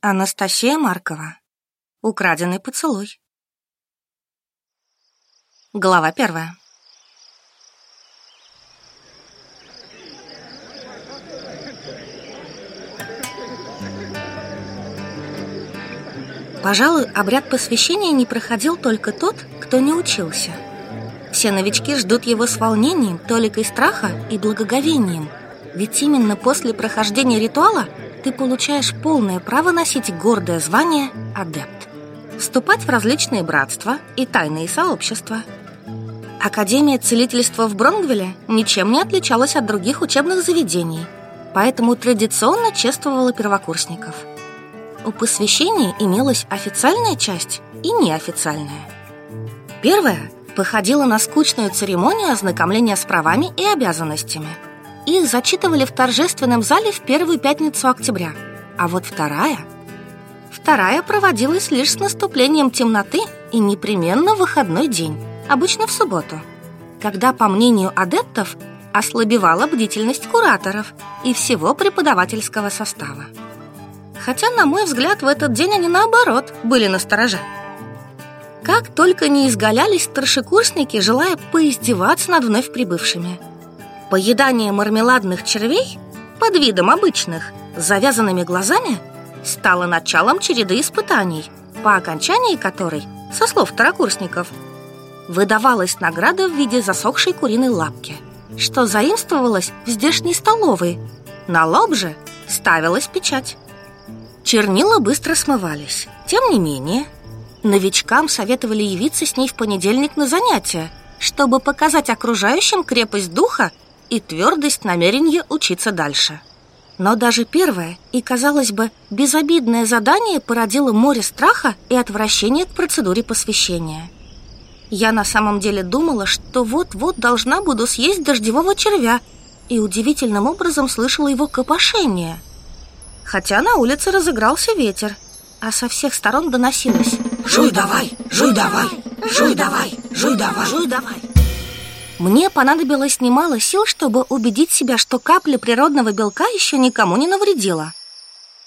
Анастасия Маркова. Украденный поцелуй. Глава первая. Пожалуй, обряд посвящения не проходил только тот, кто не учился. Все новички ждут его с волнением, толикой страха и благоговением. Ведь именно после прохождения ритуала – ты получаешь полное право носить гордое звание «Адепт», вступать в различные братства и тайные сообщества. Академия целительства в Бронгвеле ничем не отличалась от других учебных заведений, поэтому традиционно чествовала первокурсников. У посвящения имелась официальная часть и неофициальная. Первое походила на скучную церемонию ознакомления с правами и обязанностями – их зачитывали в торжественном зале в первую пятницу октября. А вот вторая... Вторая проводилась лишь с наступлением темноты и непременно в выходной день, обычно в субботу, когда, по мнению адептов, ослабевала бдительность кураторов и всего преподавательского состава. Хотя, на мой взгляд, в этот день они, наоборот, были настороже. Как только не изгалялись старшекурсники, желая поиздеваться над вновь прибывшими – Поедание мармеладных червей под видом обычных, с завязанными глазами, стало началом череды испытаний, по окончании которой, со слов второкурсников, выдавалась награда в виде засохшей куриной лапки, что заимствовалось в здешней столовой. На лоб же ставилась печать. Чернила быстро смывались. Тем не менее, новичкам советовали явиться с ней в понедельник на занятия, чтобы показать окружающим крепость духа и твердость намерения учиться дальше. Но даже первое и, казалось бы, безобидное задание породило море страха и отвращения к процедуре посвящения. Я на самом деле думала, что вот-вот должна буду съесть дождевого червя и удивительным образом слышала его копошение. Хотя на улице разыгрался ветер, а со всех сторон доносилось «Жуй давай! Жуй давай! Жуй давай! Жуй давай! Жуй давай!», мне понадобилось немало сил, чтобы убедить себя, что капля природного белка еще никому не навредила.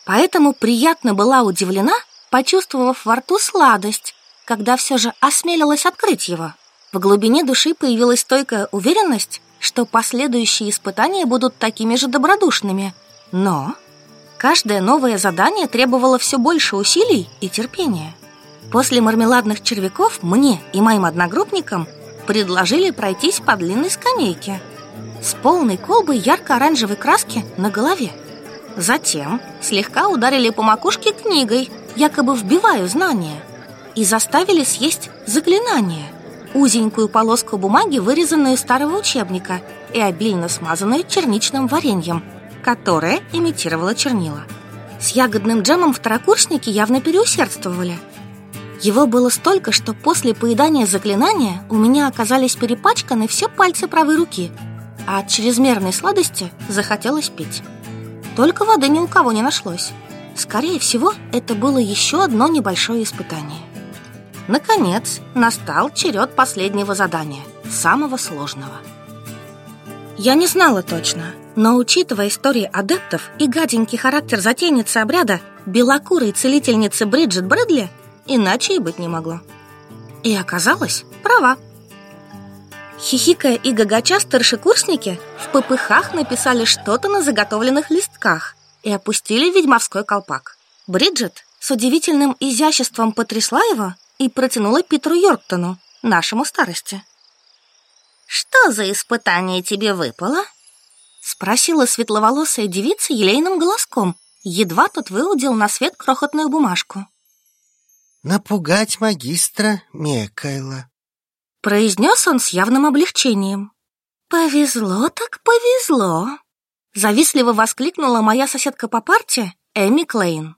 Поэтому приятно была удивлена, почувствовав во рту сладость, когда все же осмелилась открыть его. В глубине души появилась стойкая уверенность, что последующие испытания будут такими же добродушными. Но каждое новое задание требовало все больше усилий и терпения. После мармеладных червяков мне и моим одногруппникам – предложили пройтись по длинной скамейке с полной колбой ярко-оранжевой краски на голове. Затем слегка ударили по макушке книгой, якобы вбиваю знания, и заставили съесть заклинание – узенькую полоску бумаги, вырезанную из старого учебника и обильно смазанную черничным вареньем, которое имитировало чернила. С ягодным джемом второкурсники явно переусердствовали – его было столько, что после поедания заклинания у меня оказались перепачканы все пальцы правой руки, а от чрезмерной сладости захотелось пить. Только воды ни у кого не нашлось. Скорее всего, это было еще одно небольшое испытание. Наконец, настал черед последнего задания, самого сложного. Я не знала точно, но учитывая истории адептов и гаденький характер затейницы обряда, белокурой целительницы Бриджит Брэдли иначе и быть не могло. И оказалось, права. Хихикая и гагача старшекурсники в попыхах написали что-то на заготовленных листках и опустили ведьмовской колпак. Бриджит с удивительным изяществом потрясла его и протянула Питеру Йорктону, нашему старости. «Что за испытание тебе выпало?» — спросила светловолосая девица елейным голоском, едва тот выудил на свет крохотную бумажку напугать магистра Мекайла. Произнес он с явным облегчением. «Повезло так повезло!» Завистливо воскликнула моя соседка по парте Эми Клейн.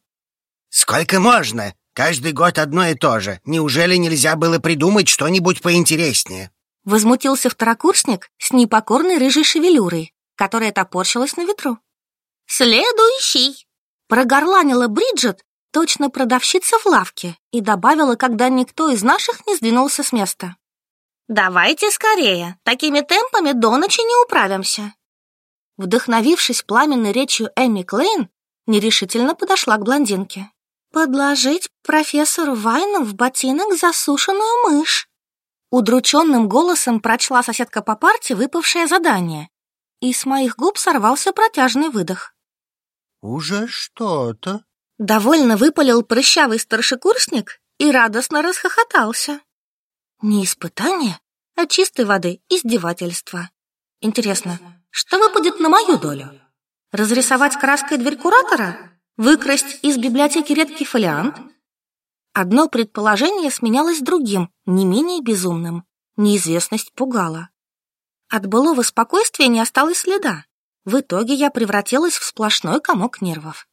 «Сколько можно? Каждый год одно и то же. Неужели нельзя было придумать что-нибудь поинтереснее?» Возмутился второкурсник с непокорной рыжей шевелюрой, которая топорщилась на ветру. «Следующий!» Прогорланила Бриджит точно продавщица в лавке, и добавила, когда никто из наших не сдвинулся с места. «Давайте скорее, такими темпами до ночи не управимся». Вдохновившись пламенной речью Эми Клейн, нерешительно подошла к блондинке. «Подложить профессору Вайну в ботинок засушенную мышь!» Удрученным голосом прочла соседка по парте выпавшее задание, и с моих губ сорвался протяжный выдох. «Уже что-то!» Довольно выпалил прыщавый старшекурсник и радостно расхохотался. Не испытание, а чистой воды издевательство. Интересно, что выпадет на мою долю? Разрисовать краской дверь куратора? Выкрасть из библиотеки редкий фолиант? Одно предположение сменялось другим, не менее безумным. Неизвестность пугала. От былого спокойствия не осталось следа. В итоге я превратилась в сплошной комок нервов.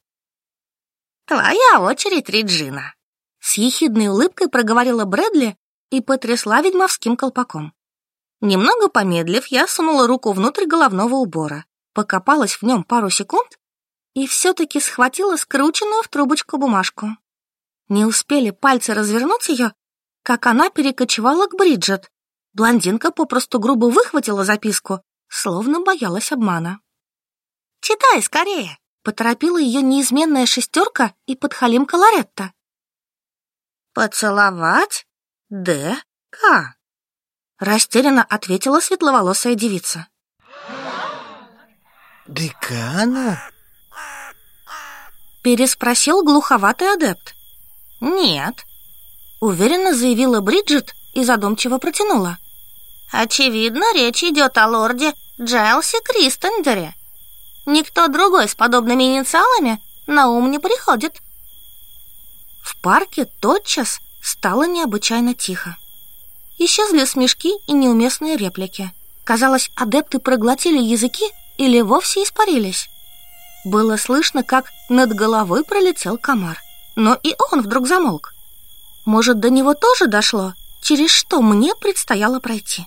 Твоя очередь, Реджина!» С ехидной улыбкой проговорила Брэдли и потрясла ведьмовским колпаком. Немного помедлив, я сунула руку внутрь головного убора, покопалась в нем пару секунд и все-таки схватила скрученную в трубочку бумажку. Не успели пальцы развернуть ее, как она перекочевала к Бриджит. Блондинка попросту грубо выхватила записку, словно боялась обмана. «Читай скорее!» Поторопила ее неизменная шестерка и подхалимка Лоретта. «Поцеловать? Д.К.» Растерянно ответила светловолосая девица. «Декана?» Переспросил глуховатый адепт. «Нет», — уверенно заявила Бриджит и задумчиво протянула. «Очевидно, речь идет о лорде Джайлсе Кристендере». Никто другой с подобными инициалами на ум не приходит. В парке тотчас стало необычайно тихо. Исчезли смешки и неуместные реплики. Казалось, адепты проглотили языки или вовсе испарились. Было слышно, как над головой пролетел комар. Но и он вдруг замолк. Может, до него тоже дошло, через что мне предстояло пройти.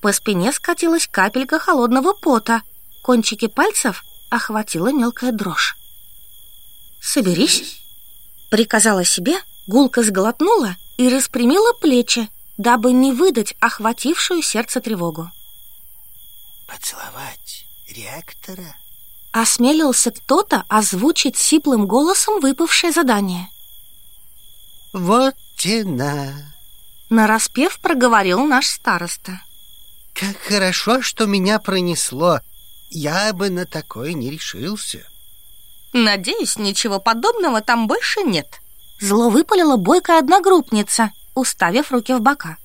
По спине скатилась капелька холодного пота — кончики пальцев охватила мелкая дрожь. «Соберись!» — приказала себе, гулко сглотнула и распрямила плечи, дабы не выдать охватившую сердце тревогу. «Поцеловать реактора?» Осмелился кто-то озвучить сиплым голосом выпавшее задание. «Вот тена!» Нараспев проговорил наш староста. «Как хорошо, что меня пронесло!» Я бы на такое не решился. Надеюсь, ничего подобного там больше нет. Зло выпалила бойкая одногруппница, уставив руки в бока.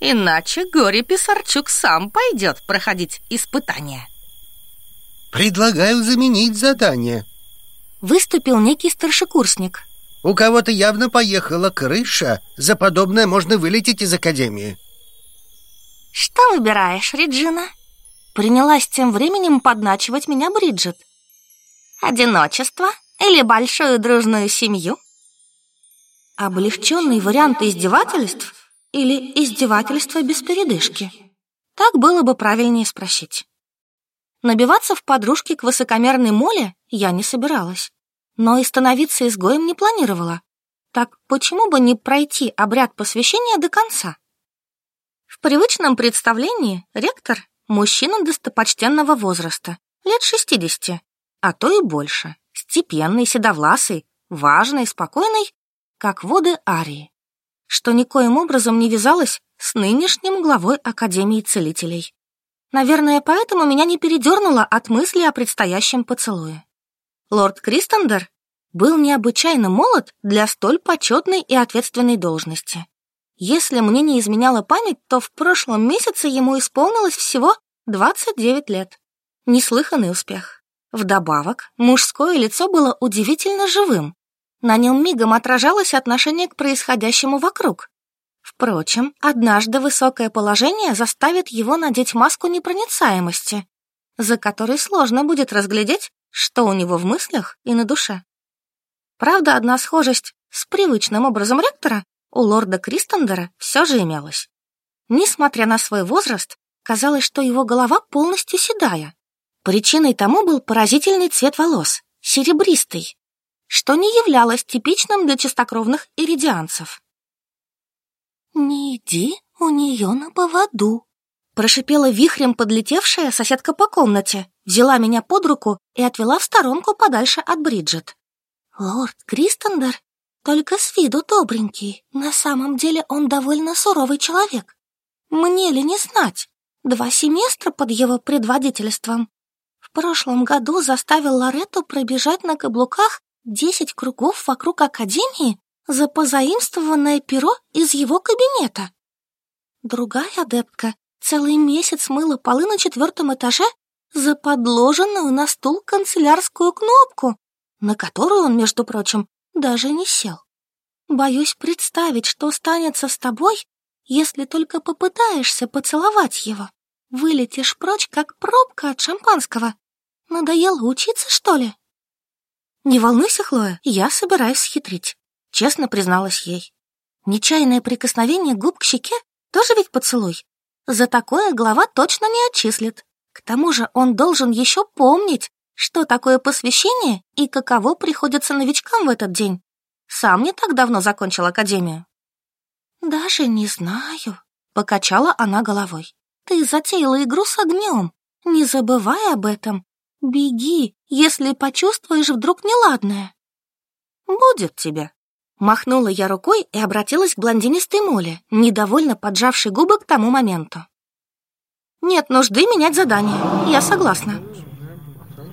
Иначе горе Писарчук сам пойдет проходить испытание. Предлагаю заменить задание. Выступил некий старшекурсник. У кого-то явно поехала крыша. За подобное можно вылететь из академии. Что выбираешь, Реджина? Принялась тем временем подначивать меня Бриджит. «Одиночество или большую дружную семью?» Облегченный вариант издевательств или издевательство без передышки? Так было бы правильнее спросить. Набиваться в подружки к высокомерной моле я не собиралась, но и становиться изгоем не планировала. Так почему бы не пройти обряд посвящения до конца? В привычном представлении ректор мужчина достопочтенного возраста, лет 60, а то и больше, степенный, седовласый, важный, спокойный, как воды Арии, что никоим образом не вязалось с нынешним главой Академии Целителей. Наверное, поэтому меня не передернуло от мысли о предстоящем поцелуе. Лорд Кристендер был необычайно молод для столь почетной и ответственной должности. Если мне не изменяла память, то в прошлом месяце ему исполнилось всего 29 лет. Неслыханный успех. Вдобавок, мужское лицо было удивительно живым. На нем мигом отражалось отношение к происходящему вокруг. Впрочем, однажды высокое положение заставит его надеть маску непроницаемости, за которой сложно будет разглядеть, что у него в мыслях и на душе. Правда, одна схожесть с привычным образом ректора у лорда Кристендера все же имелась. Несмотря на свой возраст, Казалось, что его голова полностью седая. Причиной тому был поразительный цвет волос, серебристый, что не являлось типичным для чистокровных иридианцев. «Не иди у нее на поводу», — прошипела вихрем подлетевшая соседка по комнате, взяла меня под руку и отвела в сторонку подальше от Бриджит. «Лорд Кристендер только с виду добренький, на самом деле он довольно суровый человек. Мне ли не знать?» Два семестра под его предводительством. В прошлом году заставил Лорету пробежать на каблуках десять кругов вокруг Академии за позаимствованное перо из его кабинета. Другая адептка целый месяц мыла полы на четвертом этаже за подложенную на стул канцелярскую кнопку, на которую он, между прочим, даже не сел. Боюсь представить, что станется с тобой, если только попытаешься поцеловать его. Вылетишь прочь, как пробка от шампанского. Надоело учиться, что ли?» «Не волнуйся, Хлоя, я собираюсь схитрить», — честно призналась ей. «Нечаянное прикосновение губ к щеке тоже ведь поцелуй. За такое глава точно не отчислит. К тому же он должен еще помнить, что такое посвящение и каково приходится новичкам в этот день. Сам не так давно закончил академию». «Даже не знаю», — покачала она головой. «Ты затеяла игру с огнем. Не забывай об этом. Беги, если почувствуешь вдруг неладное». «Будет тебе». Махнула я рукой и обратилась к блондинистой Моле, недовольно поджавшей губы к тому моменту. «Нет нужды менять задание. Я согласна».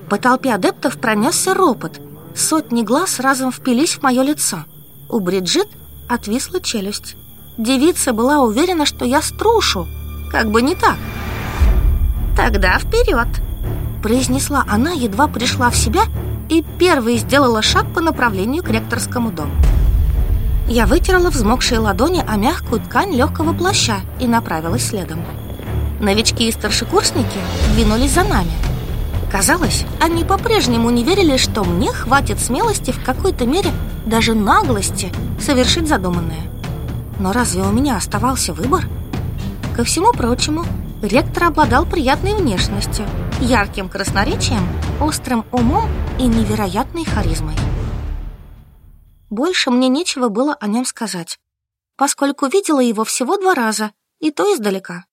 По толпе адептов пронесся ропот. Сотни глаз разом впились в мое лицо. У Бриджит отвисла челюсть. Девица была уверена, что я струшу. Как бы не так. «Тогда вперед!» произнесла она, едва пришла в себя и первой сделала шаг по направлению к ректорскому дому. Я вытерла взмокшие ладони о мягкую ткань легкого плаща и направилась следом. Новички и старшекурсники двинулись за нами. Казалось, они по-прежнему не верили, что мне хватит смелости в какой-то мере, даже наглости, совершить задуманное. Но разве у меня оставался выбор? Ко всему прочему, ректор обладал приятной внешностью, ярким красноречием, острым умом и невероятной харизмой. Больше мне нечего было о нем сказать, поскольку видела его всего два раза, и то издалека.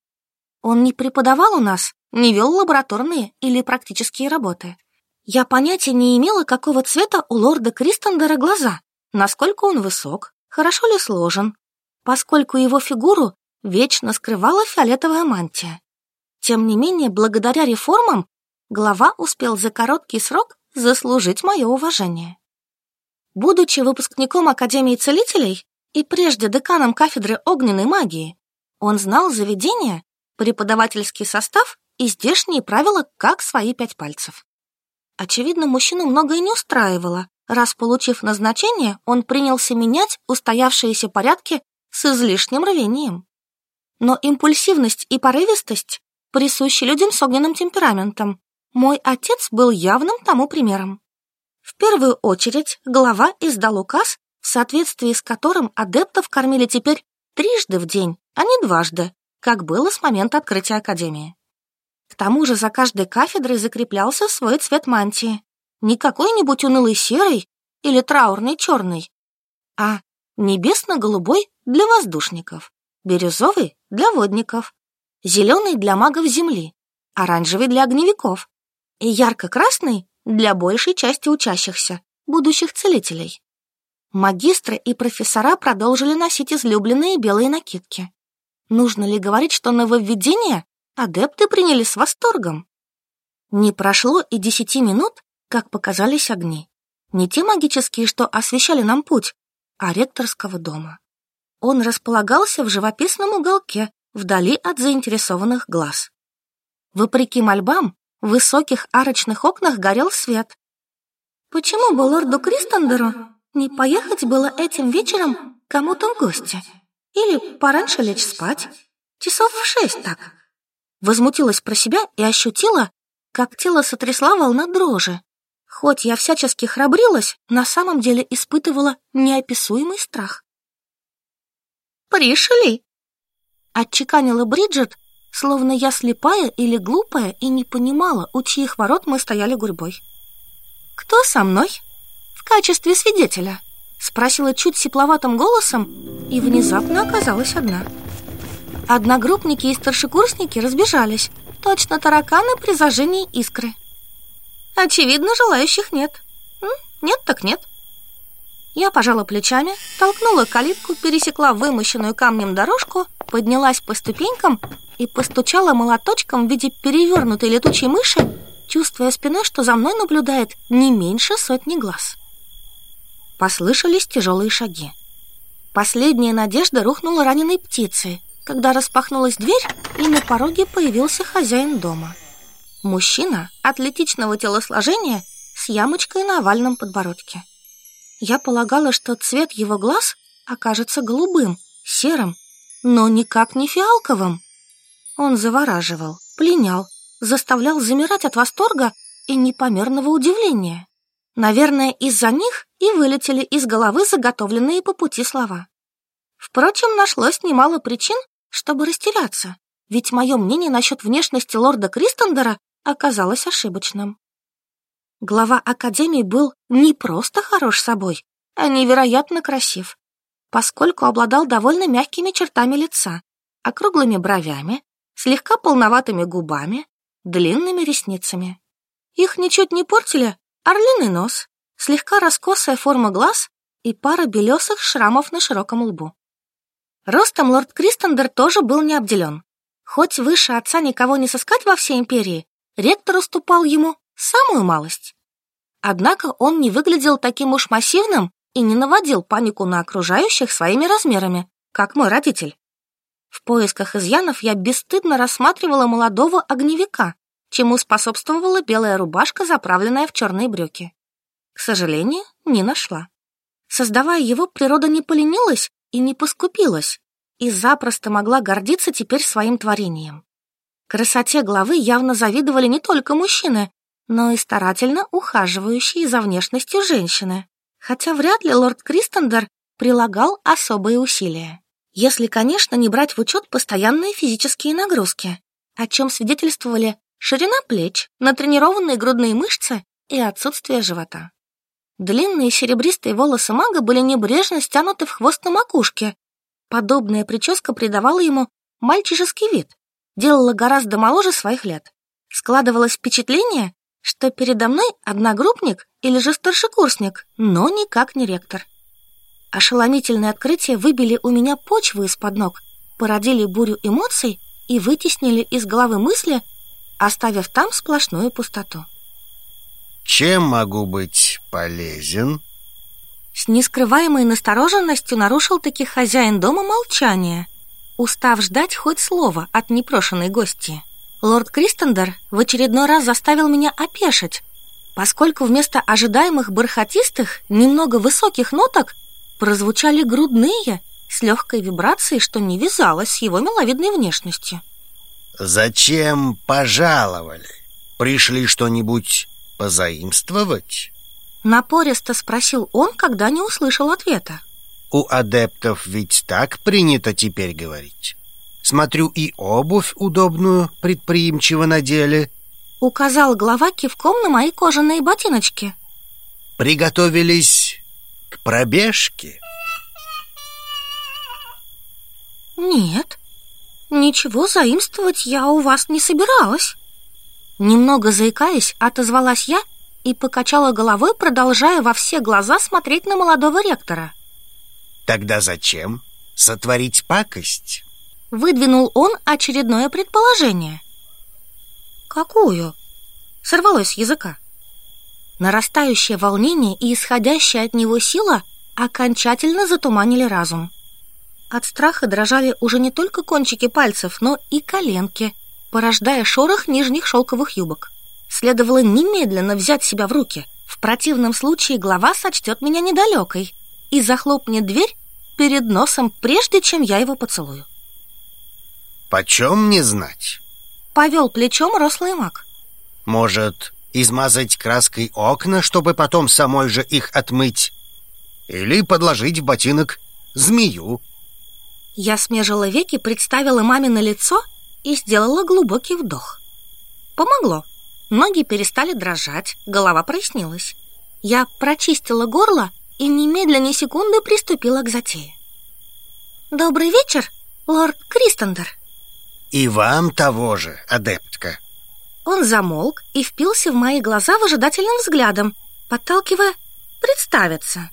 Он не преподавал у нас, не вел лабораторные или практические работы. Я понятия не имела, какого цвета у лорда Кристендера глаза, насколько он высок, хорошо ли сложен, поскольку его фигуру вечно скрывала фиолетовая мантия. Тем не менее, благодаря реформам глава успел за короткий срок заслужить мое уважение. Будучи выпускником Академии Целителей и прежде деканом кафедры огненной магии, он знал заведение, преподавательский состав и здешние правила как свои пять пальцев. Очевидно, мужчину многое не устраивало, раз, получив назначение, он принялся менять устоявшиеся порядки с излишним рвением. Но импульсивность и порывистость присущи людям с огненным темпераментом. Мой отец был явным тому примером. В первую очередь глава издал указ, в соответствии с которым адептов кормили теперь трижды в день, а не дважды, как было с момента открытия Академии. К тому же за каждой кафедрой закреплялся свой цвет мантии. Не какой-нибудь унылый серый или траурный черный, а небесно-голубой для воздушников, бирюзовый — для водников, зеленый — для магов земли, оранжевый — для огневиков и ярко-красный — для большей части учащихся, будущих целителей. Магистры и профессора продолжили носить излюбленные белые накидки. Нужно ли говорить, что нововведение адепты приняли с восторгом? Не прошло и десяти минут, как показались огни. Не те магические, что освещали нам путь, а ректорского дома. Он располагался в живописном уголке, вдали от заинтересованных глаз. Вопреки мольбам, в высоких арочных окнах горел свет. Почему бы лорду Кристендеру не поехать было этим вечером кому-то в гости? Или пораньше лечь спать? Часов в шесть так. Возмутилась про себя и ощутила, как тело сотрясла волна дрожи. Хоть я всячески храбрилась, на самом деле испытывала неописуемый страх. Пришли? Отчеканила Бриджит, словно я слепая или глупая и не понимала, у чьих ворот мы стояли гурьбой. «Кто со мной?» «В качестве свидетеля», — спросила чуть сепловатым голосом и внезапно оказалась одна. Одногруппники и старшекурсники разбежались, точно тараканы при зажжении искры. Очевидно, желающих нет. Нет так нет. Я пожала плечами, толкнула калитку, пересекла вымощенную камнем дорожку, поднялась по ступенькам и постучала молоточком в виде перевернутой летучей мыши, чувствуя спиной, что за мной наблюдает не меньше сотни глаз. Послышались тяжелые шаги. Последняя надежда рухнула раненой птицей, когда распахнулась дверь, и на пороге появился хозяин дома. Мужчина атлетичного телосложения с ямочкой на овальном подбородке. Я полагала, что цвет его глаз окажется голубым, серым, но никак не фиалковым. Он завораживал, пленял, заставлял замирать от восторга и непомерного удивления. Наверное, из-за них и вылетели из головы заготовленные по пути слова. Впрочем, нашлось немало причин, чтобы растеряться, ведь мое мнение насчет внешности лорда Кристендера оказалось ошибочным. Глава Академии был не просто хорош собой, а невероятно красив, поскольку обладал довольно мягкими чертами лица, округлыми бровями, слегка полноватыми губами, длинными ресницами. Их ничуть не портили орлиный нос, слегка раскосая форма глаз и пара белесых шрамов на широком лбу. Ростом лорд Кристендер тоже был не обделен. Хоть выше отца никого не сыскать во всей империи, ректор уступал ему самую малость. Однако он не выглядел таким уж массивным и не наводил панику на окружающих своими размерами, как мой родитель. В поисках изъянов я бесстыдно рассматривала молодого огневика, чему способствовала белая рубашка, заправленная в черные брюки. К сожалению, не нашла. Создавая его, природа не поленилась и не поскупилась, и запросто могла гордиться теперь своим творением. Красоте главы явно завидовали не только мужчины, но и старательно ухаживающей за внешностью женщины, хотя вряд ли лорд Кристендер прилагал особые усилия. Если, конечно, не брать в учет постоянные физические нагрузки, о чем свидетельствовали ширина плеч, натренированные грудные мышцы и отсутствие живота. Длинные серебристые волосы мага были небрежно стянуты в хвост на макушке. Подобная прическа придавала ему мальчишеский вид, делала гораздо моложе своих лет. Складывалось впечатление, что передо мной одногруппник или же старшекурсник, но никак не ректор. Ошеломительные открытия выбили у меня почву из-под ног, породили бурю эмоций и вытеснили из головы мысли, оставив там сплошную пустоту. «Чем могу быть полезен?» С нескрываемой настороженностью нарушил таки хозяин дома молчание, устав ждать хоть слова от непрошенной гости. Лорд Кристендер в очередной раз заставил меня опешить, поскольку вместо ожидаемых бархатистых, немного высоких ноток прозвучали грудные с легкой вибрацией, что не вязалось с его миловидной внешностью. «Зачем пожаловали? Пришли что-нибудь позаимствовать?» Напористо спросил он, когда не услышал ответа. «У адептов ведь так принято теперь говорить». Смотрю, и обувь удобную предприимчиво надели. Указал глава кивком на мои кожаные ботиночки. Приготовились к пробежке. Нет, ничего заимствовать я у вас не собиралась. Немного заикаясь, отозвалась я и покачала головой, продолжая во все глаза смотреть на молодого ректора. Тогда зачем сотворить пакость? Выдвинул он очередное предположение. «Какую?» — сорвалось с языка. Нарастающее волнение и исходящая от него сила окончательно затуманили разум. От страха дрожали уже не только кончики пальцев, но и коленки, порождая шорох нижних шелковых юбок. Следовало немедленно взять себя в руки. В противном случае глава сочтет меня недалекой и захлопнет дверь перед носом, прежде чем я его поцелую. Почем не знать? Повел плечом рослый маг. Может, измазать краской окна, чтобы потом самой же их отмыть? Или подложить в ботинок змею? Я смежила веки, представила маме на лицо и сделала глубокий вдох. Помогло. Ноги перестали дрожать, голова прояснилась. Я прочистила горло и немедленно секунды приступила к затее. «Добрый вечер, лорд Кристендер!» И вам того же, адептка. Он замолк и впился в мои глаза выжидательным взглядом, подталкивая представиться.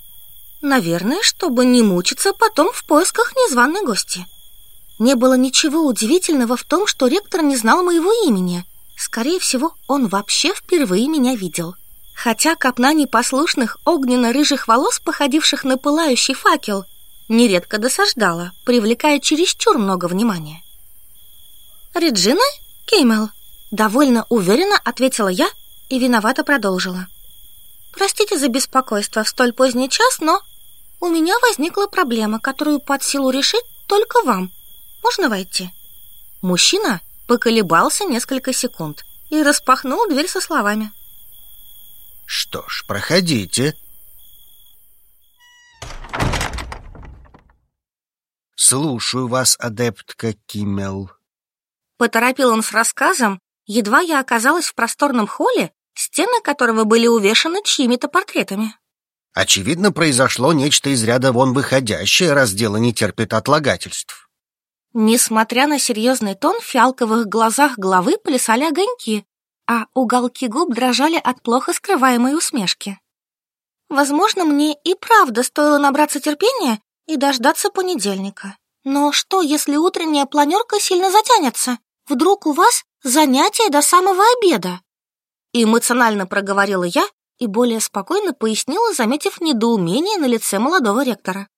Наверное, чтобы не мучиться потом в поисках незваной гости. Не было ничего удивительного в том, что ректор не знал моего имени. Скорее всего, он вообще впервые меня видел. Хотя копна непослушных огненно-рыжих волос, походивших на пылающий факел, нередко досаждала, привлекая чересчур много внимания. «Реджина Кеймел», — довольно уверенно ответила я и виновато продолжила. «Простите за беспокойство в столь поздний час, но у меня возникла проблема, которую под силу решить только вам. Можно войти?» Мужчина поколебался несколько секунд и распахнул дверь со словами. «Что ж, проходите». «Слушаю вас, адептка Кимел." Поторопил он с рассказом, едва я оказалась в просторном холле, стены которого были увешаны чьими-то портретами. Очевидно, произошло нечто из ряда вон выходящее, раз дело не терпит отлагательств. Несмотря на серьезный тон, в фиалковых глазах главы плясали огоньки, а уголки губ дрожали от плохо скрываемой усмешки. Возможно, мне и правда стоило набраться терпения и дождаться понедельника. Но что, если утренняя планерка сильно затянется? вдруг у вас занятие до самого обеда?» Эмоционально проговорила я и более спокойно пояснила, заметив недоумение на лице молодого ректора.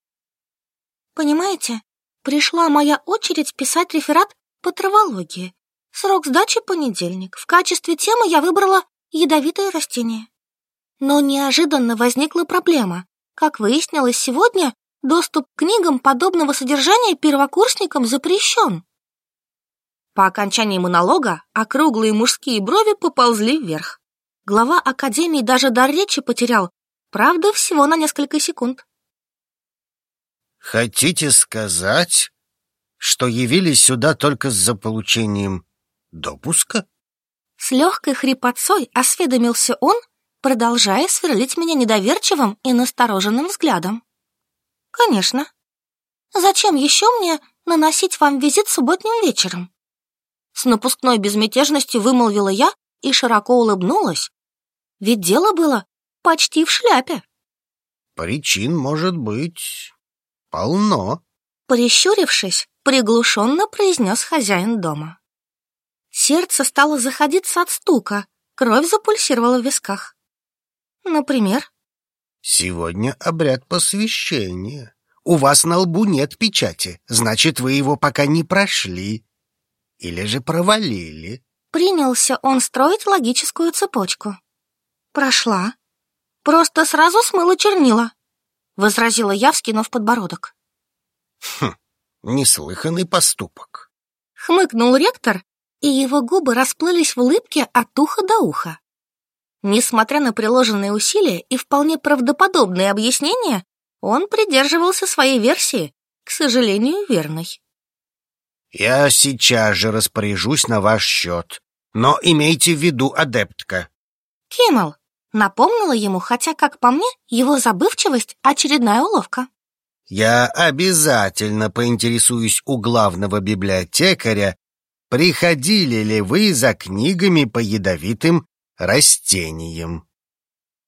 «Понимаете, пришла моя очередь писать реферат по травологии. Срок сдачи понедельник. В качестве темы я выбрала ядовитые растения. Но неожиданно возникла проблема. Как выяснилось сегодня, доступ к книгам подобного содержания первокурсникам запрещен. По окончании монолога округлые мужские брови поползли вверх. Глава Академии даже дар речи потерял, правда, всего на несколько секунд. «Хотите сказать, что явились сюда только с получением допуска?» С легкой хрипотцой осведомился он, продолжая сверлить меня недоверчивым и настороженным взглядом. «Конечно. Зачем еще мне наносить вам визит субботним вечером?» С напускной безмятежностью вымолвила я и широко улыбнулась. Ведь дело было почти в шляпе. Причин может быть полно. Прищурившись, приглушенно произнес хозяин дома. Сердце стало заходиться от стука, кровь запульсировала в висках. Например? Сегодня обряд посвящения. У вас на лбу нет печати, значит, вы его пока не прошли или же провалили. Принялся он строить логическую цепочку. Прошла. Просто сразу смыла чернила, возразила я, вскинув подбородок. Хм, неслыханный поступок. Хмыкнул ректор, и его губы расплылись в улыбке от уха до уха. Несмотря на приложенные усилия и вполне правдоподобные объяснения, он придерживался своей версии, к сожалению, верной. Я сейчас же распоряжусь на ваш счет, но имейте в виду, адептка. Кемал напомнила ему, хотя, как по мне, его забывчивость — очередная уловка. Я обязательно поинтересуюсь у главного библиотекаря, приходили ли вы за книгами по ядовитым растениям.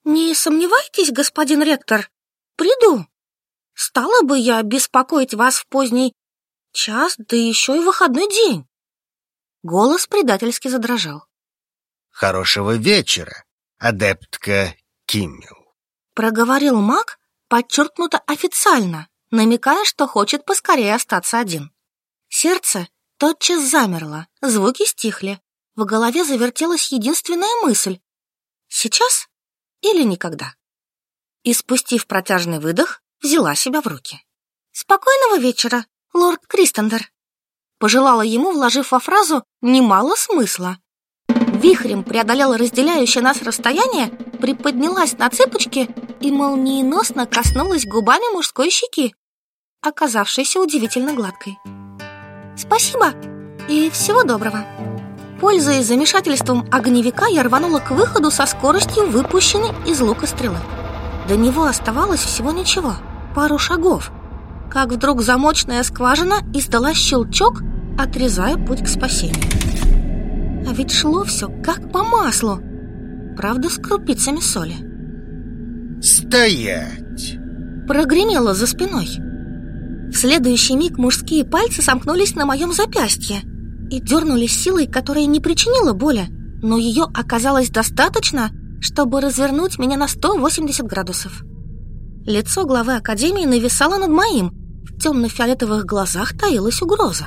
Не сомневайтесь, господин ректор, приду. Стала бы я беспокоить вас в поздний Час, да еще и выходной день. Голос предательски задрожал. Хорошего вечера, адептка Киммел. Проговорил маг, подчеркнуто официально, намекая, что хочет поскорее остаться один. Сердце тотчас замерло, звуки стихли. В голове завертелась единственная мысль. Сейчас или никогда. И спустив протяжный выдох, взяла себя в руки. «Спокойного вечера!» лорд Кристендер!» Пожелала ему, вложив во фразу немало смысла. Вихрем преодолела разделяющее нас расстояние, приподнялась на цепочке и молниеносно коснулась губами мужской щеки, оказавшейся удивительно гладкой. «Спасибо и всего доброго!» Пользуясь замешательством огневика, я рванула к выходу со скоростью выпущенной из лука стрелы. До него оставалось всего ничего, пару шагов – как вдруг замочная скважина издала щелчок, отрезая путь к спасению. А ведь шло все как по маслу, правда с крупицами соли. «Стоять!» Прогремело за спиной. В следующий миг мужские пальцы сомкнулись на моем запястье и дернули силой, которая не причинила боли, но ее оказалось достаточно, чтобы развернуть меня на 180 градусов. Лицо главы Академии нависало над моим, темно-фиолетовых глазах таилась угроза.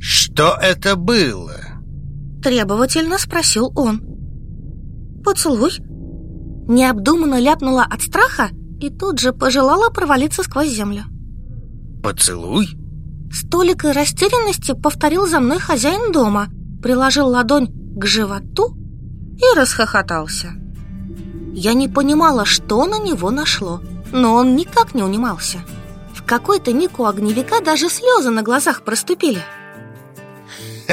«Что это было?» Требовательно спросил он. «Поцелуй». Необдуманно ляпнула от страха и тут же пожелала провалиться сквозь землю. «Поцелуй?» С толикой растерянности повторил за мной хозяин дома, приложил ладонь к животу и расхохотался. Я не понимала, что на него нашло, но он никак не унимался какой-то Нику огневика даже слезы на глазах проступили.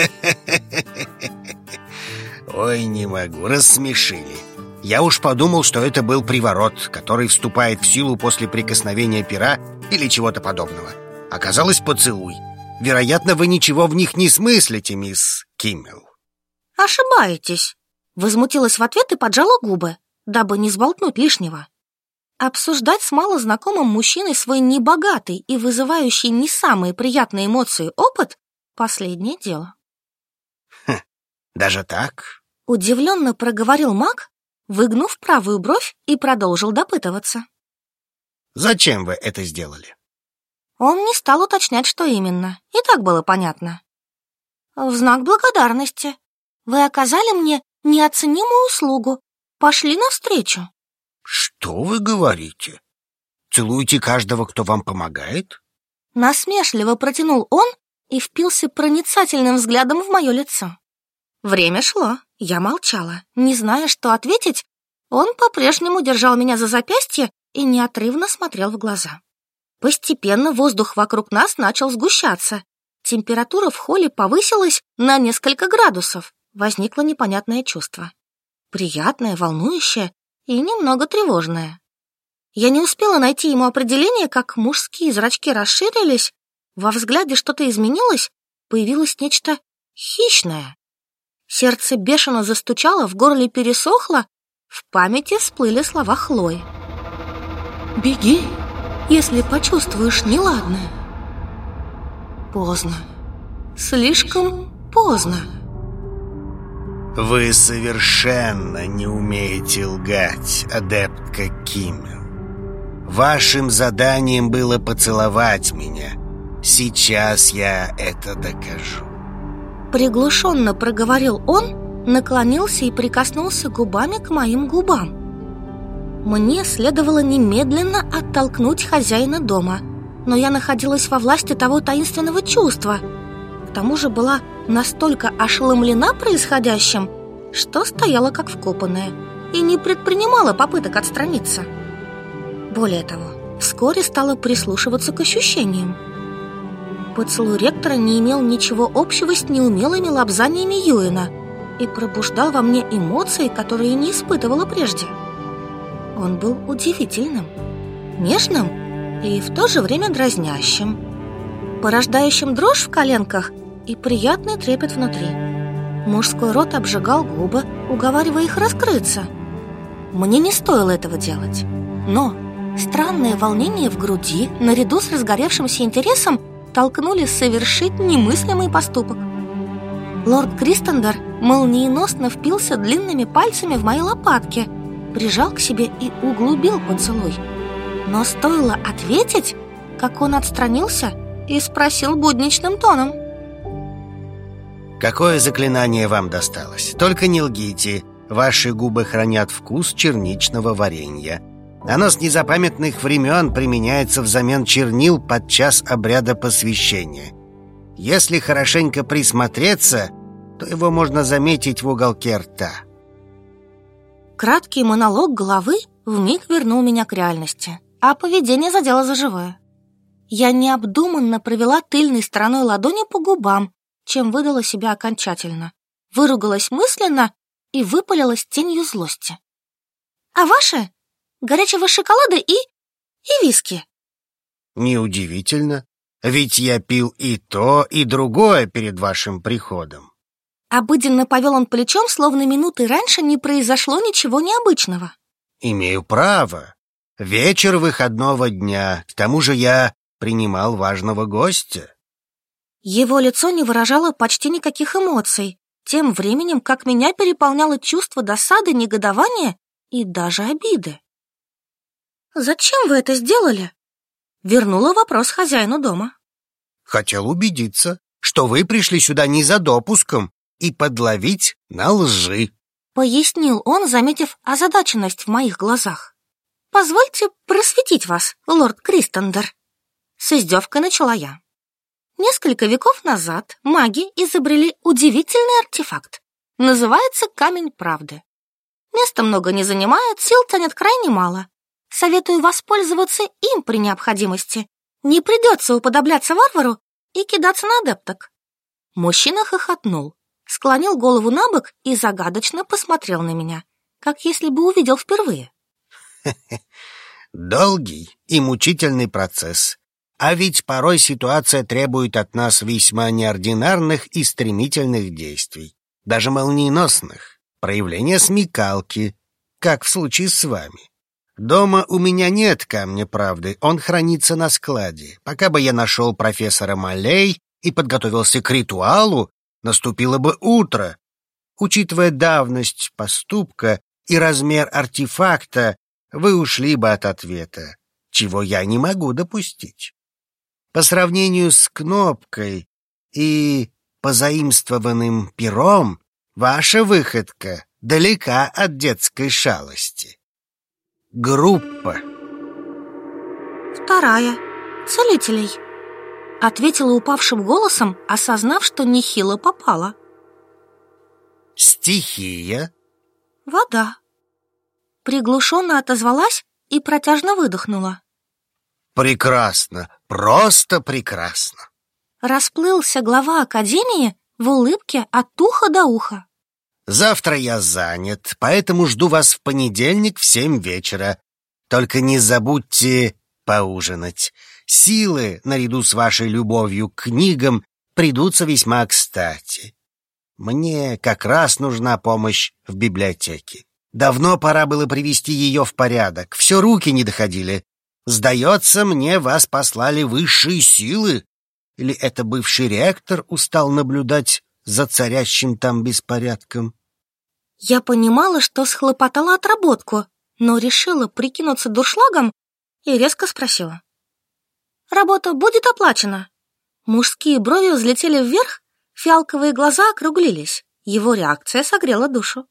Ой, не могу, рассмешили. Я уж подумал, что это был приворот, который вступает в силу после прикосновения пера или чего-то подобного. Оказалось, поцелуй. Вероятно, вы ничего в них не смыслите, мисс Киммел. Ошибаетесь. Возмутилась в ответ и поджала губы, дабы не сболтнуть лишнего. Обсуждать с малознакомым мужчиной свой небогатый и вызывающий не самые приятные эмоции опыт — последнее дело. Хм, даже так? Удивленно проговорил маг, выгнув правую бровь и продолжил допытываться. Зачем вы это сделали? Он не стал уточнять, что именно. И так было понятно. В знак благодарности. Вы оказали мне неоценимую услугу. Пошли навстречу. Что вы говорите? Целуете каждого, кто вам помогает? Насмешливо протянул он и впился проницательным взглядом в мое лицо. Время шло, я молчала, не зная, что ответить. Он по-прежнему держал меня за запястье и неотрывно смотрел в глаза. Постепенно воздух вокруг нас начал сгущаться. Температура в холле повысилась на несколько градусов. Возникло непонятное чувство. Приятное, волнующее, и немного тревожное. Я не успела найти ему определение, как мужские зрачки расширились, во взгляде что-то изменилось, появилось нечто хищное. Сердце бешено застучало, в горле пересохло, в памяти всплыли слова Хлои. «Беги, если почувствуешь неладное». Поздно. Слишком поздно. Вы совершенно а не умеете лгать, адепт Киммел. Вашим заданием было поцеловать меня. Сейчас я это докажу. Приглушенно проговорил он, наклонился и прикоснулся губами к моим губам. Мне следовало немедленно оттолкнуть хозяина дома, но я находилась во власти того таинственного чувства. К тому же была настолько ошеломлена происходящим, что стояла как вкопанная и не предпринимала попыток отстраниться. Более того, вскоре стала прислушиваться к ощущениям. Поцелуй ректора не имел ничего общего с неумелыми лапзаниями Юэна и пробуждал во мне эмоции, которые не испытывала прежде. Он был удивительным, нежным и в то же время дразнящим, порождающим дрожь в коленках – и приятный трепет внутри. Мужской рот обжигал губы, уговаривая их раскрыться. Мне не стоило этого делать. Но странное волнение в груди, наряду с разгоревшимся интересом, толкнули совершить немыслимый поступок. Лорд Кристендер молниеносно впился длинными пальцами в мои лопатки, прижал к себе и углубил поцелуй. Но стоило ответить, как он отстранился и спросил будничным тоном – Какое заклинание вам досталось? Только не лгите. Ваши губы хранят вкус черничного варенья. Оно с незапамятных времен применяется взамен чернил под час обряда посвящения. Если хорошенько присмотреться, то его можно заметить в уголке рта. Краткий монолог головы вмиг вернул меня к реальности, а поведение задело за живое. Я необдуманно провела тыльной стороной ладони по губам, чем выдала себя окончательно. Выругалась мысленно и выпалилась тенью злости. «А ваше? Горячего шоколада и... и виски?» «Неудивительно, ведь я пил и то, и другое перед вашим приходом». Обыденно повел он плечом, словно минуты раньше не произошло ничего необычного. «Имею право. Вечер выходного дня. К тому же я принимал важного гостя». Его лицо не выражало почти никаких эмоций, тем временем как меня переполняло чувство досады, негодования и даже обиды. «Зачем вы это сделали?» — вернула вопрос хозяину дома. «Хотел убедиться, что вы пришли сюда не за допуском и подловить на лжи», — пояснил он, заметив озадаченность в моих глазах. «Позвольте просветить вас, лорд Кристендер», — с издевкой начала я. Несколько веков назад маги изобрели удивительный артефакт. Называется камень правды. Места много не занимает, сил тянет крайне мало. Советую воспользоваться им при необходимости. Не придется уподобляться варвару и кидаться на адепток. Мужчина хохотнул, склонил голову на бок и загадочно посмотрел на меня, как если бы увидел впервые. Долгий и мучительный процесс, а ведь порой ситуация требует от нас весьма неординарных и стремительных действий, даже молниеносных, проявления смекалки, как в случае с вами. Дома у меня нет камня правды, он хранится на складе. Пока бы я нашел профессора Малей и подготовился к ритуалу, наступило бы утро. Учитывая давность поступка и размер артефакта, вы ушли бы от ответа, чего я не могу допустить по сравнению с кнопкой и позаимствованным пером, ваша выходка далека от детской шалости. Группа. Вторая. Целителей. Ответила упавшим голосом, осознав, что нехило попала. Стихия. Вода. Приглушенно отозвалась и протяжно выдохнула. Прекрасно. Просто прекрасно!» Расплылся глава Академии в улыбке от уха до уха. «Завтра я занят, поэтому жду вас в понедельник в семь вечера. Только не забудьте поужинать. Силы, наряду с вашей любовью к книгам, придутся весьма кстати. Мне как раз нужна помощь в библиотеке. Давно пора было привести ее в порядок. Все руки не доходили. Сдается мне, вас послали высшие силы. Или это бывший ректор устал наблюдать за царящим там беспорядком? Я понимала, что схлопотала отработку, но решила прикинуться дуршлагом и резко спросила. «Работа будет оплачена?» Мужские брови взлетели вверх, фиалковые глаза округлились. Его реакция согрела душу.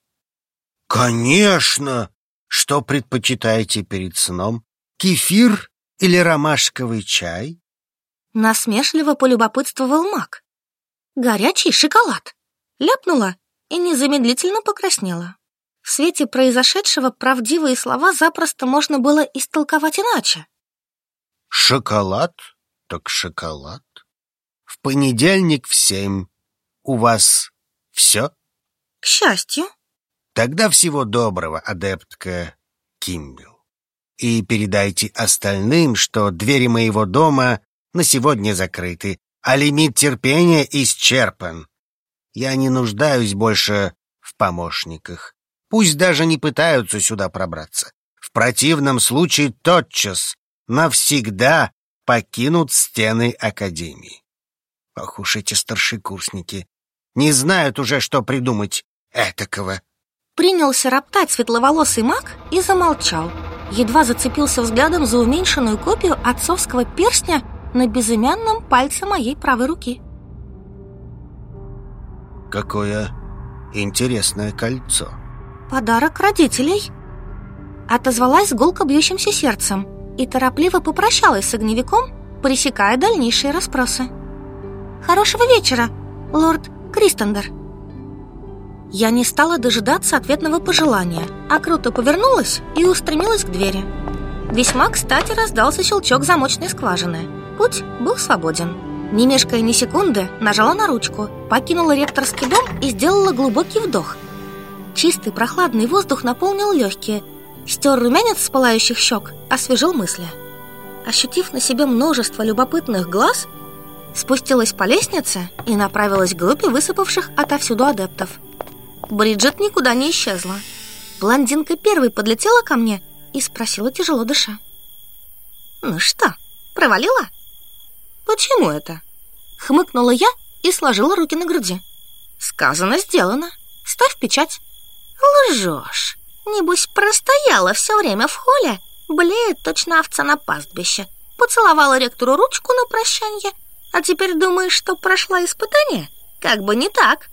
«Конечно! Что предпочитаете перед сном?» кефир или ромашковый чай?» Насмешливо полюбопытствовал маг. «Горячий шоколад!» Ляпнула и незамедлительно покраснела. В свете произошедшего правдивые слова запросто можно было истолковать иначе. «Шоколад? Так шоколад. В понедельник в семь. У вас все?» «К счастью». «Тогда всего доброго, адептка Кимбер» и передайте остальным, что двери моего дома на сегодня закрыты, а лимит терпения исчерпан. Я не нуждаюсь больше в помощниках. Пусть даже не пытаются сюда пробраться. В противном случае тотчас, навсегда покинут стены Академии. Ох уж эти старшекурсники. Не знают уже, что придумать этакого. Принялся роптать светловолосый маг и замолчал едва зацепился взглядом за уменьшенную копию отцовского перстня на безымянном пальце моей правой руки. Какое интересное кольцо. Подарок родителей. Отозвалась голка бьющимся сердцем и торопливо попрощалась с огневиком, пресекая дальнейшие расспросы. Хорошего вечера, лорд Кристендер. Я не стала дожидаться ответного пожелания, а круто повернулась и устремилась к двери. Весьма кстати раздался щелчок замочной скважины. Путь был свободен. Не мешкая ни секунды, нажала на ручку, покинула ректорский дом и сделала глубокий вдох. Чистый прохладный воздух наполнил легкие, стер румянец с пылающих щек, освежил мысли. Ощутив на себе множество любопытных глаз, спустилась по лестнице и направилась к группе высыпавших отовсюду адептов – Бриджит никуда не исчезла. Блондинка первой подлетела ко мне и спросила, тяжело дыша. «Ну что, провалила?» «Почему это?» Хмыкнула я и сложила руки на груди. «Сказано, сделано. Ставь печать». «Лжешь. Небось, простояла все время в холле, блеет точно овца на пастбище, поцеловала ректору ручку на прощанье, а теперь думаешь, что прошла испытание? Как бы не так».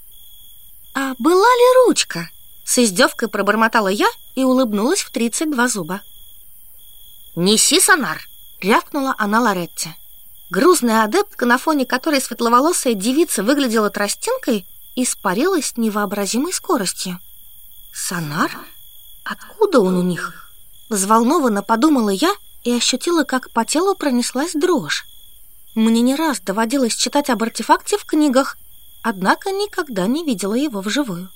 А была ли ручка? С издевкой пробормотала я и улыбнулась в 32 зуба. «Неси сонар!» — рявкнула она Лоретте. Грузная адептка, на фоне которой светловолосая девица выглядела тростинкой, испарилась с невообразимой скоростью. «Сонар? Откуда он у них?» Взволнованно подумала я и ощутила, как по телу пронеслась дрожь. Мне не раз доводилось читать об артефакте в книгах, однако никогда не видела его в живую.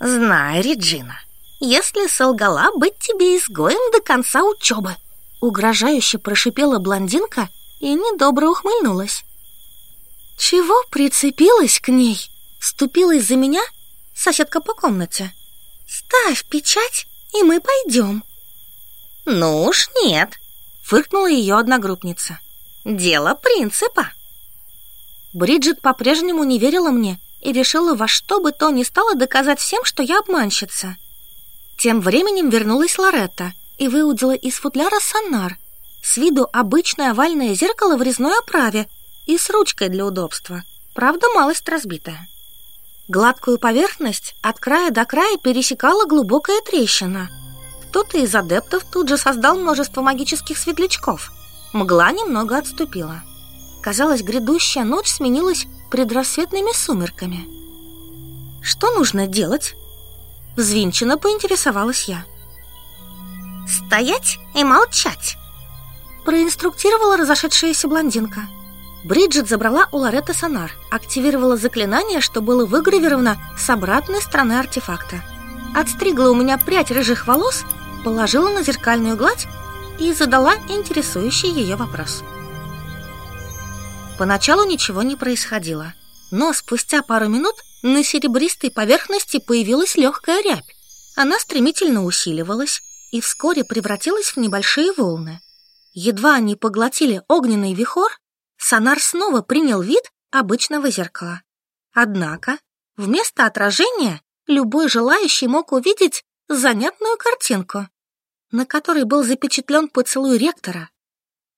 «Знай, Реджина, если солгала быть тебе изгоем до конца учебы!» Угрожающе прошипела блондинка и недобро ухмыльнулась. «Чего прицепилась к ней?» Ступила из-за меня соседка по комнате. «Ставь печать, и мы пойдем!» «Ну уж нет!» — фыркнула ее одногруппница. «Дело принципа!» Бриджит по-прежнему не верила мне и решила во что бы то ни стало доказать всем, что я обманщица. Тем временем вернулась Лоретта и выудила из футляра сонар, с виду обычное овальное зеркало в резной оправе и с ручкой для удобства, правда малость разбитая. Гладкую поверхность от края до края пересекала глубокая трещина. Кто-то из адептов тут же создал множество магических светлячков. Мгла немного отступила. — Казалось, грядущая ночь сменилась предрассветными сумерками. Что нужно делать? Взвинченно поинтересовалась я. Стоять и молчать, проинструктировала разошедшаяся блондинка. Бриджит забрала у Лоретта сонар, активировала заклинание, что было выгравировано с обратной стороны артефакта. Отстригла у меня прядь рыжих волос, положила на зеркальную гладь и задала интересующий ее вопрос. Поначалу ничего не происходило, но спустя пару минут на серебристой поверхности появилась легкая рябь. Она стремительно усиливалась и вскоре превратилась в небольшие волны. Едва они поглотили огненный вихор, сонар снова принял вид обычного зеркала. Однако вместо отражения любой желающий мог увидеть занятную картинку, на которой был запечатлен поцелуй ректора.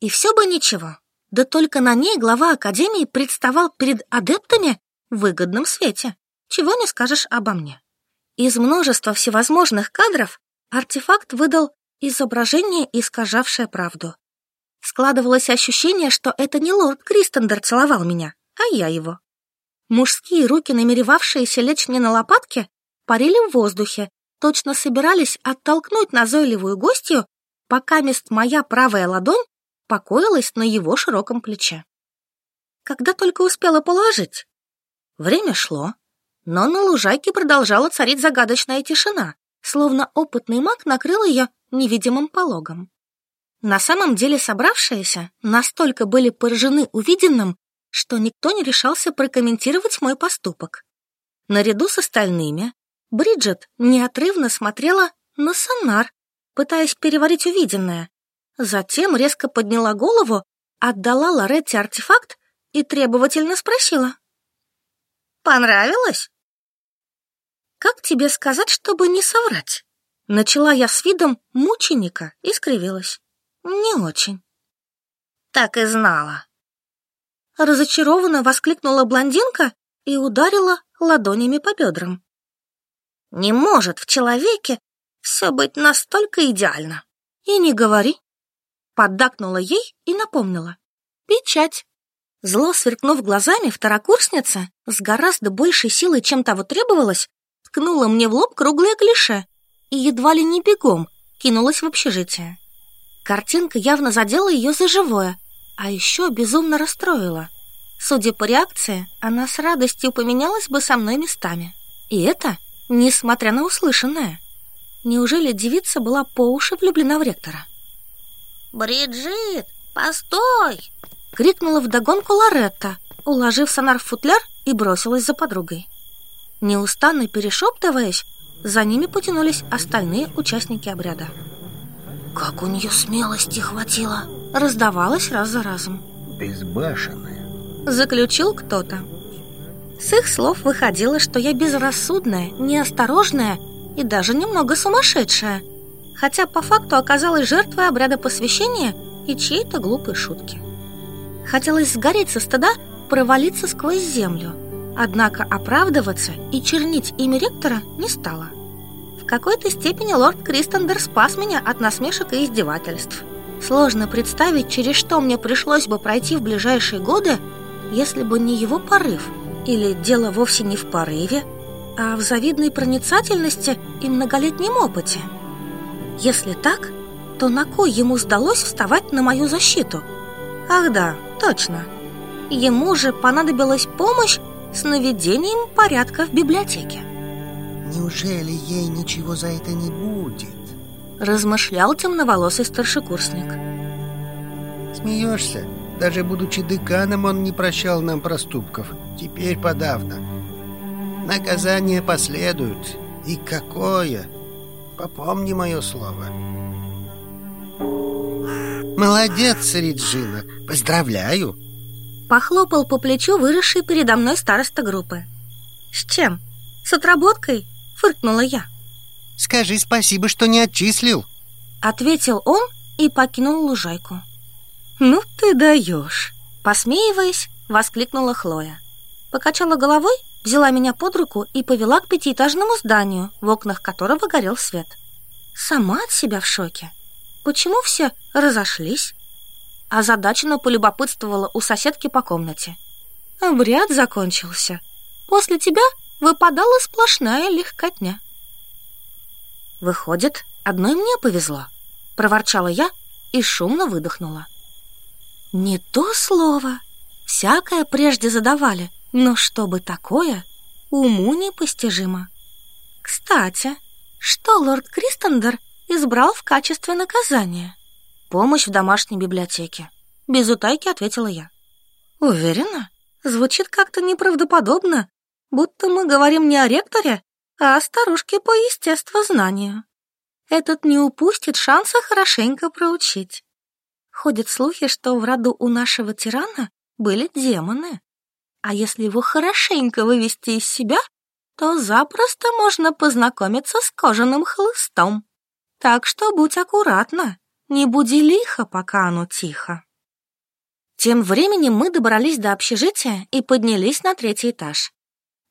И все бы ничего. Да только на ней глава Академии представал перед адептами в выгодном свете. Чего не скажешь обо мне. Из множества всевозможных кадров артефакт выдал изображение, искажавшее правду. Складывалось ощущение, что это не лорд Кристендер целовал меня, а я его. Мужские руки, намеревавшиеся лечь мне на лопатке, парили в воздухе, точно собирались оттолкнуть назойливую гостью, пока мест моя правая ладонь покоилась на его широком плече. Когда только успела положить? Время шло, но на лужайке продолжала царить загадочная тишина, словно опытный маг накрыл ее невидимым пологом. На самом деле собравшиеся настолько были поражены увиденным, что никто не решался прокомментировать мой поступок. Наряду с остальными Бриджит неотрывно смотрела на сонар, пытаясь переварить увиденное, Затем резко подняла голову, отдала Лоретте артефакт и требовательно спросила. «Понравилось?» «Как тебе сказать, чтобы не соврать?» Начала я с видом мученика и скривилась. «Не очень». «Так и знала». Разочарованно воскликнула блондинка и ударила ладонями по бедрам. «Не может в человеке все быть настолько идеально. И не говори поддакнула ей и напомнила. «Печать!» Зло сверкнув глазами, второкурсница с гораздо большей силой, чем того требовалось, ткнула мне в лоб круглое клише и едва ли не бегом кинулась в общежитие. Картинка явно задела ее за живое, а еще безумно расстроила. Судя по реакции, она с радостью поменялась бы со мной местами. И это, несмотря на услышанное. Неужели девица была по уши влюблена в ректора? «Бриджит, постой!» — крикнула вдогонку Лоретта, уложив сонар в футляр и бросилась за подругой. Неустанно перешептываясь, за ними потянулись остальные участники обряда. «Как у нее смелости хватило!» — раздавалось раз за разом. «Безбашенная!» — заключил кто-то. С их слов выходило, что я безрассудная, неосторожная и даже немного сумасшедшая — хотя по факту оказалась жертвой обряда посвящения и чьей-то глупой шутки. Хотелось сгореть со стыда, провалиться сквозь землю. Однако оправдываться и чернить имя ректора не стало. В какой-то степени лорд Кристендер спас меня от насмешек и издевательств. Сложно представить, через что мне пришлось бы пройти в ближайшие годы, если бы не его порыв. Или дело вовсе не в порыве, а в завидной проницательности и многолетнем опыте. Если так, то на кой ему сдалось вставать на мою защиту? Ах да, точно. Ему же понадобилась помощь с наведением порядка в библиотеке. Неужели ей ничего за это не будет? Размышлял темноволосый старшекурсник. Смеешься? Даже будучи деканом, он не прощал нам проступков. Теперь подавно. Наказание последует. И какое? — Попомни мое слово. Молодец, Риджина. Поздравляю. Похлопал по плечу выросший передо мной староста группы. С чем? С отработкой? Фыркнула я. Скажи спасибо, что не отчислил. Ответил он и покинул лужайку. Ну ты даешь. Посмеиваясь, воскликнула Хлоя. Покачала головой взяла меня под руку и повела к пятиэтажному зданию, в окнах которого горел свет. Сама от себя в шоке. Почему все разошлись? А Озадаченно полюбопытствовала у соседки по комнате. Обряд закончился. После тебя выпадала сплошная легкотня. Выходит, одной мне повезло, проворчала я и шумно выдохнула. Не то слово. Всякое прежде задавали, но чтобы такое, уму непостижимо. Кстати, что лорд Кристендер избрал в качестве наказания? Помощь в домашней библиотеке. Без утайки ответила я. Уверена? Звучит как-то неправдоподобно, будто мы говорим не о ректоре, а о старушке по естествознанию. Этот не упустит шанса хорошенько проучить. Ходят слухи, что в роду у нашего тирана были демоны. А если его хорошенько вывести из себя, то запросто можно познакомиться с кожаным хлыстом. Так что будь аккуратна, не буди лихо, пока оно тихо. Тем временем мы добрались до общежития и поднялись на третий этаж.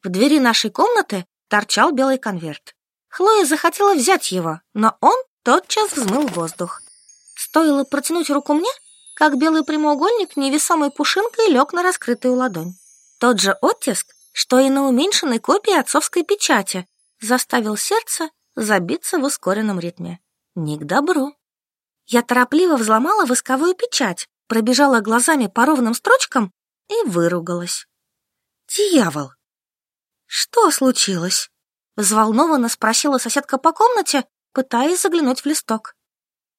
В двери нашей комнаты торчал белый конверт. Хлоя захотела взять его, но он тотчас взмыл воздух. Стоило протянуть руку мне, как белый прямоугольник невесомой пушинкой лег на раскрытую ладонь. Тот же оттиск, что и на уменьшенной копии отцовской печати, заставил сердце забиться в ускоренном ритме. Не к добру. Я торопливо взломала восковую печать, пробежала глазами по ровным строчкам и выругалась. «Дьявол!» «Что случилось?» — взволнованно спросила соседка по комнате, пытаясь заглянуть в листок.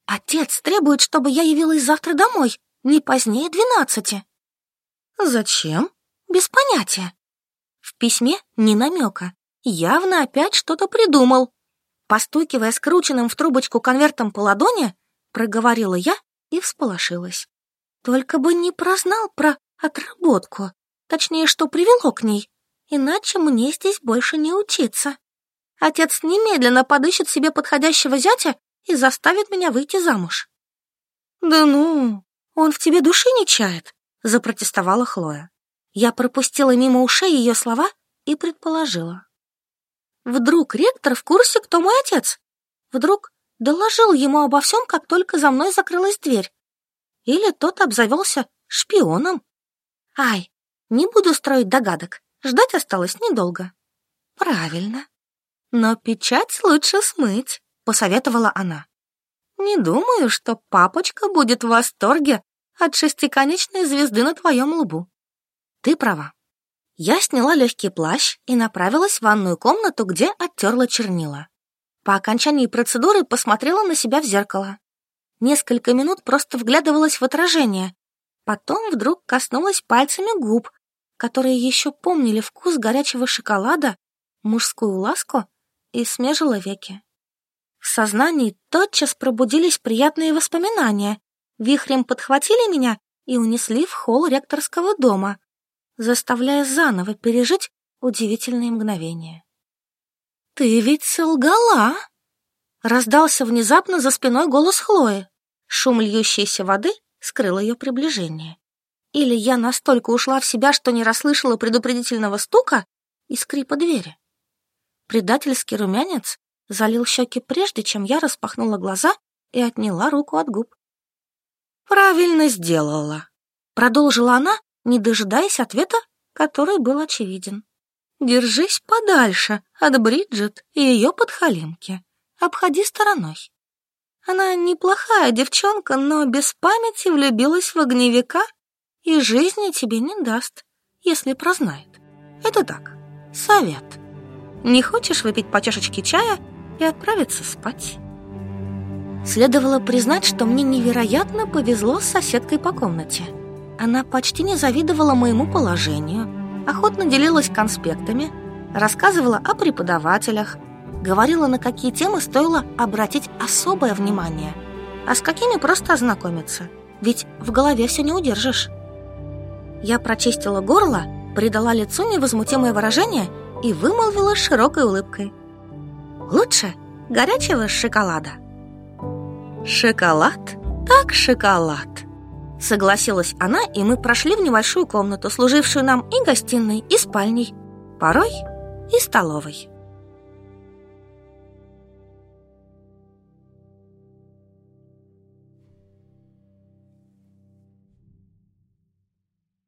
«Отец требует, чтобы я явилась завтра домой, не позднее двенадцати». «Зачем?» Без понятия. В письме ни намека. Явно опять что-то придумал. Постукивая скрученным в трубочку конвертом по ладони, проговорила я и всполошилась. Только бы не прознал про отработку, точнее, что привело к ней, иначе мне здесь больше не учиться. Отец немедленно подыщет себе подходящего зятя и заставит меня выйти замуж. «Да ну, он в тебе души не чает», — запротестовала Хлоя. Я пропустила мимо ушей ее слова и предположила. Вдруг ректор в курсе, кто мой отец? Вдруг доложил ему обо всем, как только за мной закрылась дверь. Или тот обзавелся шпионом. Ай, не буду строить догадок, ждать осталось недолго. Правильно. Но печать лучше смыть, посоветовала она. Не думаю, что папочка будет в восторге от шестиконечной звезды на твоем лбу ты права. Я сняла легкий плащ и направилась в ванную комнату, где оттерла чернила. По окончании процедуры посмотрела на себя в зеркало. Несколько минут просто вглядывалась в отражение. Потом вдруг коснулась пальцами губ, которые еще помнили вкус горячего шоколада, мужскую ласку и смежила веки. В сознании тотчас пробудились приятные воспоминания, вихрем подхватили меня и унесли в холл ректорского дома, заставляя заново пережить удивительные мгновения. «Ты ведь солгала!» Раздался внезапно за спиной голос Хлои. Шум льющейся воды скрыл ее приближение. Или я настолько ушла в себя, что не расслышала предупредительного стука и скрипа двери. Предательский румянец залил щеки прежде, чем я распахнула глаза и отняла руку от губ. «Правильно сделала», — продолжила она, не дожидаясь ответа, который был очевиден. «Держись подальше от Бриджит и ее подхалимки. Обходи стороной». Она неплохая девчонка, но без памяти влюбилась в огневика и жизни тебе не даст, если прознает. Это так, совет. Не хочешь выпить по чашечке чая и отправиться спать? Следовало признать, что мне невероятно повезло с соседкой по комнате – она почти не завидовала моему положению, охотно делилась конспектами, рассказывала о преподавателях, говорила, на какие темы стоило обратить особое внимание, а с какими просто ознакомиться, ведь в голове все не удержишь. Я прочистила горло, придала лицу невозмутимое выражение и вымолвила широкой улыбкой. «Лучше горячего шоколада». «Шоколад? Так шоколад!» Согласилась она, и мы прошли в небольшую комнату, служившую нам и гостиной, и спальней, порой и столовой.